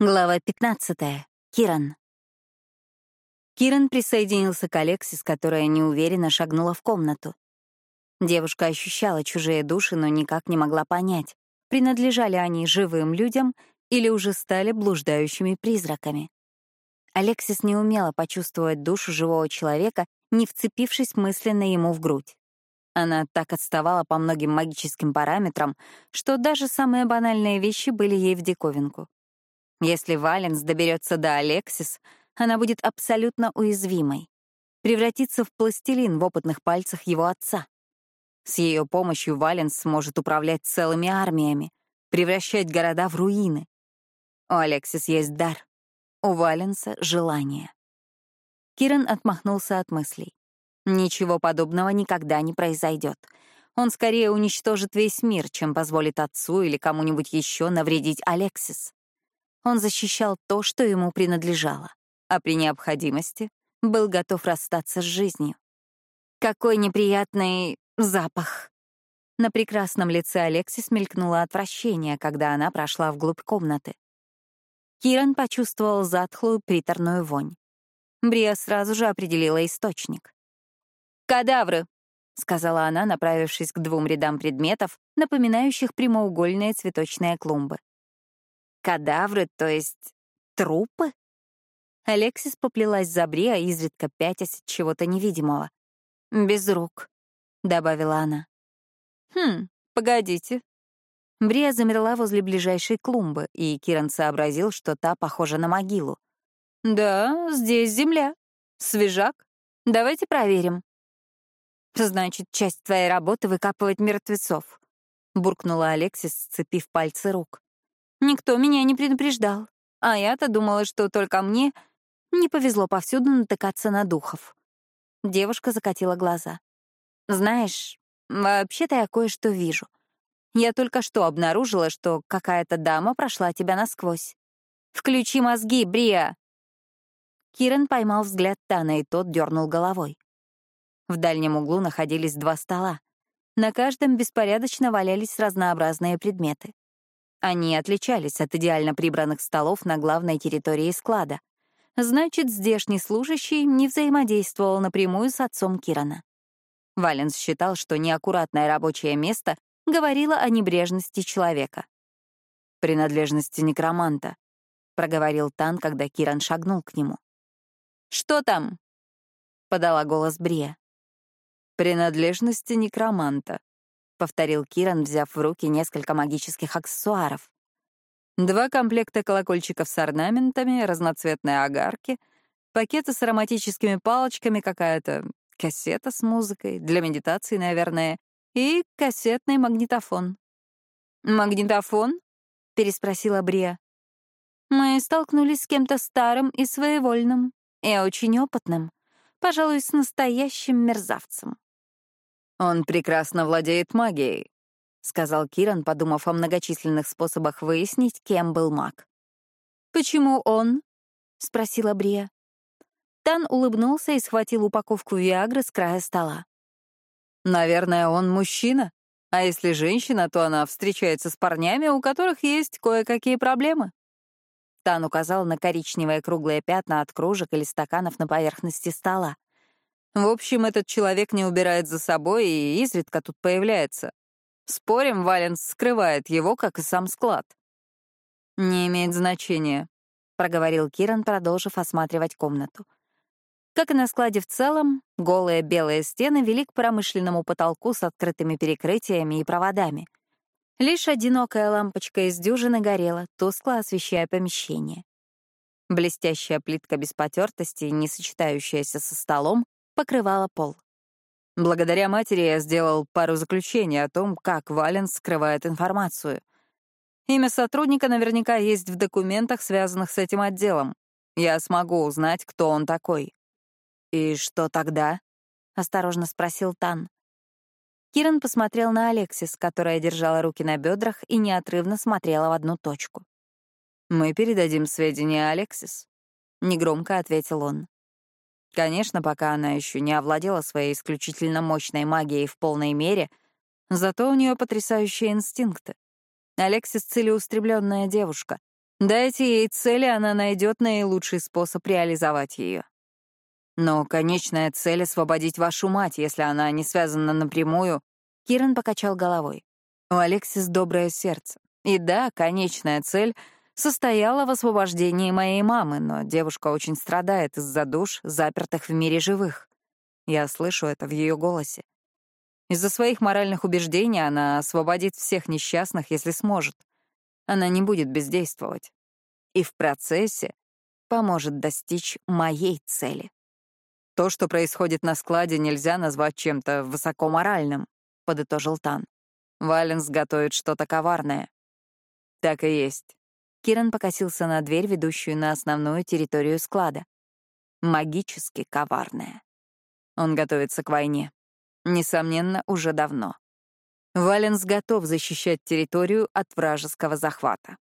Глава 15. Киран. Киран присоединился к Алексис, которая неуверенно шагнула в комнату. Девушка ощущала чужие души, но никак не могла понять, принадлежали они живым людям или уже стали блуждающими призраками. Алексис не умела почувствовать душу живого человека, не вцепившись мысленно ему в грудь. Она так отставала по многим магическим параметрам, что даже самые банальные вещи были ей в диковинку. Если Валенс доберется до Алексис, она будет абсолютно уязвимой. Превратится в пластилин в опытных пальцах его отца. С ее помощью Валенс сможет управлять целыми армиями, превращать города в руины. У Алексис есть дар. У Валенса — желание. Киран отмахнулся от мыслей. Ничего подобного никогда не произойдет. Он скорее уничтожит весь мир, чем позволит отцу или кому-нибудь еще навредить Алексис. Он защищал то, что ему принадлежало, а при необходимости был готов расстаться с жизнью. Какой неприятный запах. На прекрасном лице Алексис мелькнуло отвращение, когда она прошла вглубь комнаты. Киран почувствовал затхлую приторную вонь. Брия сразу же определила источник. «Кадавры!» — сказала она, направившись к двум рядам предметов, напоминающих прямоугольные цветочные клумбы. Кадавры, то есть трупы? Алексис поплелась за Бри, а изредка пятясь от чего-то невидимого. «Без рук», — добавила она. «Хм, погодите». Брия замерла возле ближайшей клумбы, и Киран сообразил, что та похожа на могилу. «Да, здесь земля. Свежак. Давайте проверим». «Значит, часть твоей работы — выкапывать мертвецов», — буркнула Алексис, сцепив пальцы рук. Никто меня не предупреждал. А я-то думала, что только мне не повезло повсюду натыкаться на духов. Девушка закатила глаза. «Знаешь, вообще-то я кое-что вижу. Я только что обнаружила, что какая-то дама прошла тебя насквозь. Включи мозги, Брия!» Киран поймал взгляд Тана, и тот дернул головой. В дальнем углу находились два стола. На каждом беспорядочно валялись разнообразные предметы. Они отличались от идеально прибранных столов на главной территории склада. Значит, здешний служащий не взаимодействовал напрямую с отцом Кирана. Валенс считал, что неаккуратное рабочее место говорило о небрежности человека. «Принадлежности некроманта», — проговорил Тан, когда Киран шагнул к нему. «Что там?» — подала голос Брия. «Принадлежности некроманта», — повторил Киран, взяв в руки несколько магических аксессуаров. Два комплекта колокольчиков с орнаментами, разноцветные огарки, пакеты с ароматическими палочками, какая-то кассета с музыкой, для медитации, наверное, и кассетный магнитофон. «Магнитофон?» — переспросила Брия. «Мы столкнулись с кем-то старым и своевольным, и очень опытным, пожалуй, с настоящим мерзавцем». «Он прекрасно владеет магией», — сказал Киран, подумав о многочисленных способах выяснить, кем был маг. «Почему он?» — спросила Брия. Тан улыбнулся и схватил упаковку Виагры с края стола. «Наверное, он мужчина. А если женщина, то она встречается с парнями, у которых есть кое-какие проблемы». Тан указал на коричневые круглые пятна от кружек или стаканов на поверхности стола. В общем, этот человек не убирает за собой и изредка тут появляется. Спорим, Валенс скрывает его, как и сам склад. «Не имеет значения», — проговорил Киран, продолжив осматривать комнату. Как и на складе в целом, голые белые стены вели к промышленному потолку с открытыми перекрытиями и проводами. Лишь одинокая лампочка из дюжины горела, тускло освещая помещение. Блестящая плитка без потертости, не сочетающаяся со столом, покрывала пол. Благодаря матери я сделал пару заключений о том, как Валенс скрывает информацию. Имя сотрудника наверняка есть в документах, связанных с этим отделом. Я смогу узнать, кто он такой. «И что тогда?» — осторожно спросил Тан. Киран посмотрел на Алексис, которая держала руки на бедрах и неотрывно смотрела в одну точку. «Мы передадим сведения Алексис», — негромко ответил он. Конечно, пока она еще не овладела своей исключительно мощной магией в полной мере, зато у нее потрясающие инстинкты. Алексис — целеустремленная девушка. Дайте ей цели, она найдет наилучший способ реализовать ее. Но конечная цель — освободить вашу мать, если она не связана напрямую. Киран покачал головой. У Алексис доброе сердце. И да, конечная цель состояла в освобождении моей мамы, но девушка очень страдает из-за душ, запертых в мире живых. Я слышу это в ее голосе. Из-за своих моральных убеждений она освободит всех несчастных, если сможет. Она не будет бездействовать. И в процессе поможет достичь моей цели. То, что происходит на складе, нельзя назвать чем-то высокоморальным, подытожил Тан. Валенс готовит что-то коварное. Так и есть. Киран покосился на дверь, ведущую на основную территорию склада. Магически коварное. Он готовится к войне. Несомненно, уже давно. Валенс готов защищать территорию от вражеского захвата.